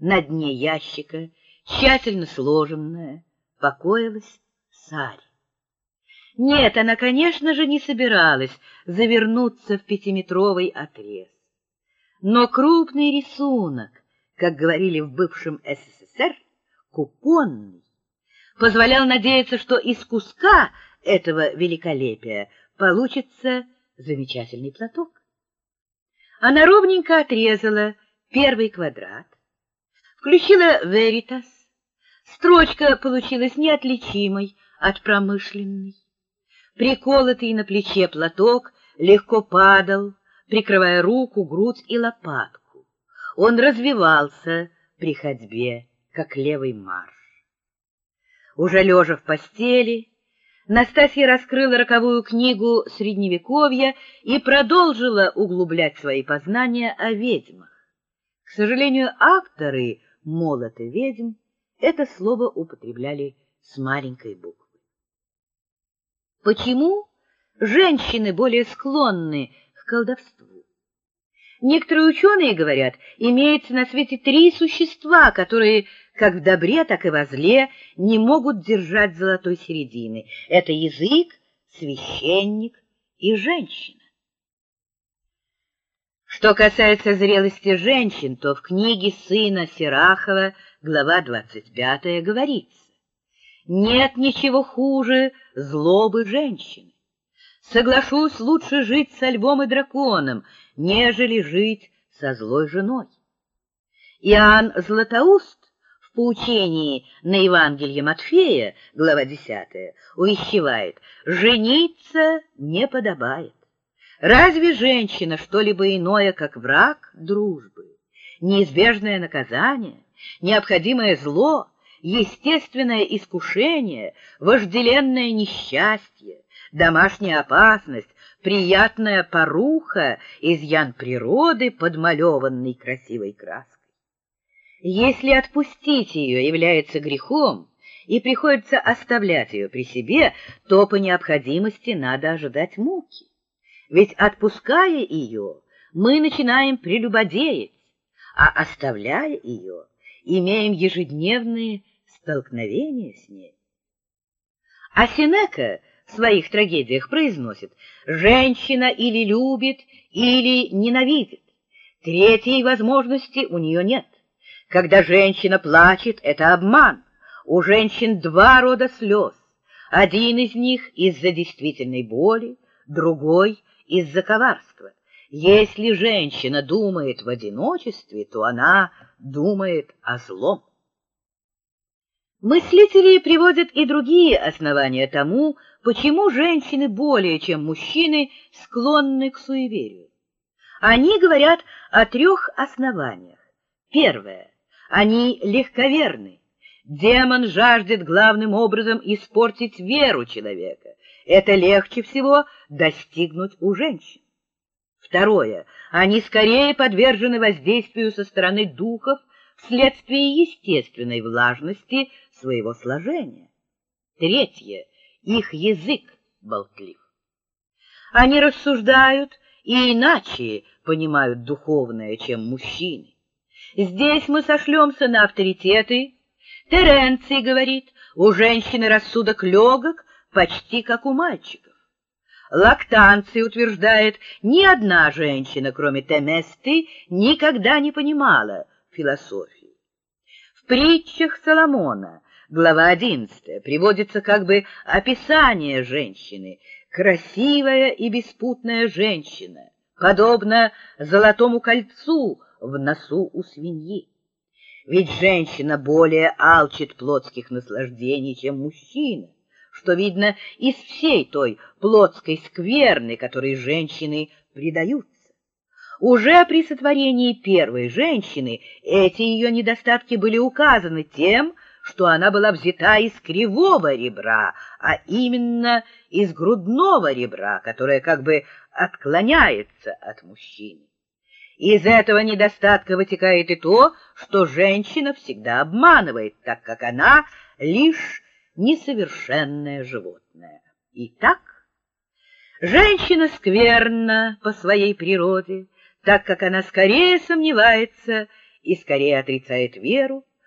На дне ящика, тщательно сложенная, покоилась Сарь. Нет, она, конечно же, не собиралась завернуться в пятиметровый отрез. Но крупный рисунок, как говорили в бывшем СССР, купонный, позволял надеяться, что из куска этого великолепия получится замечательный платок. Она ровненько отрезала первый квадрат, включила Veritas. Строчка получилась неотличимой от промышленной. Приколотый на плече платок легко падал, прикрывая руку, грудь и лопатку. Он развивался при ходьбе, как левый марш. Уже лежа в постели, Настасья раскрыла роковую книгу Средневековья и продолжила углублять свои познания о ведьмах. К сожалению, авторы «молоты ведьм» это слово употребляли с маленькой буквы. Почему женщины более склонны к колдовству? Некоторые ученые говорят, имеется на свете три существа, которые как в добре, так и во зле, не могут держать золотой середины. Это язык, священник и женщина. Что касается зрелости женщин, то в книге сына Серахова, глава 25, говорится, «Нет ничего хуже злобы женщины. Соглашусь лучше жить со львом и драконом, нежели жить со злой женой». Иоанн Златоуст поучении на Евангелие Матфея, глава 10, увещевает, жениться не подобает. Разве женщина что-либо иное, как враг дружбы, неизбежное наказание, необходимое зло, естественное искушение, вожделенное несчастье, домашняя опасность, приятная поруха, изъян природы, подмалеванный красивой краской? Если отпустить ее является грехом, и приходится оставлять ее при себе, то по необходимости надо ожидать муки. Ведь отпуская ее, мы начинаем прелюбодеять, а оставляя ее, имеем ежедневные столкновения с ней. А Синека в своих трагедиях произносит «женщина или любит, или ненавидит, третьей возможности у нее нет». Когда женщина плачет, это обман. У женщин два рода слез. Один из них из-за действительной боли, другой из-за коварства. Если женщина думает в одиночестве, то она думает о злом. Мыслители приводят и другие основания тому, почему женщины более чем мужчины склонны к суеверию. Они говорят о трех основаниях. Первое они легковерны. Демон жаждет главным образом испортить веру человека. Это легче всего достигнуть у женщин. Второе. Они скорее подвержены воздействию со стороны духов вследствие естественной влажности своего сложения. Третье. Их язык болтлив. Они рассуждают и иначе понимают духовное, чем мужчины. Здесь мы сошлемся на авторитеты. Теренций говорит, у женщины рассудок легок, почти как у мальчиков. Лактанций утверждает, ни одна женщина, кроме Теместы, никогда не понимала философии. В притчах Соломона, глава 11, приводится как бы описание женщины, красивая и беспутная женщина, подобно золотому кольцу, в носу у свиньи. Ведь женщина более алчит плотских наслаждений, чем мужчина, что видно из всей той плотской скверны, которой женщины предаются. Уже при сотворении первой женщины эти ее недостатки были указаны тем, что она была взята из кривого ребра, а именно из грудного ребра, которое как бы отклоняется от мужчины. Из этого недостатка вытекает и то, что женщина всегда обманывает, так как она лишь несовершенное животное. Итак, женщина скверна по своей природе, так как она скорее сомневается и скорее отрицает веру,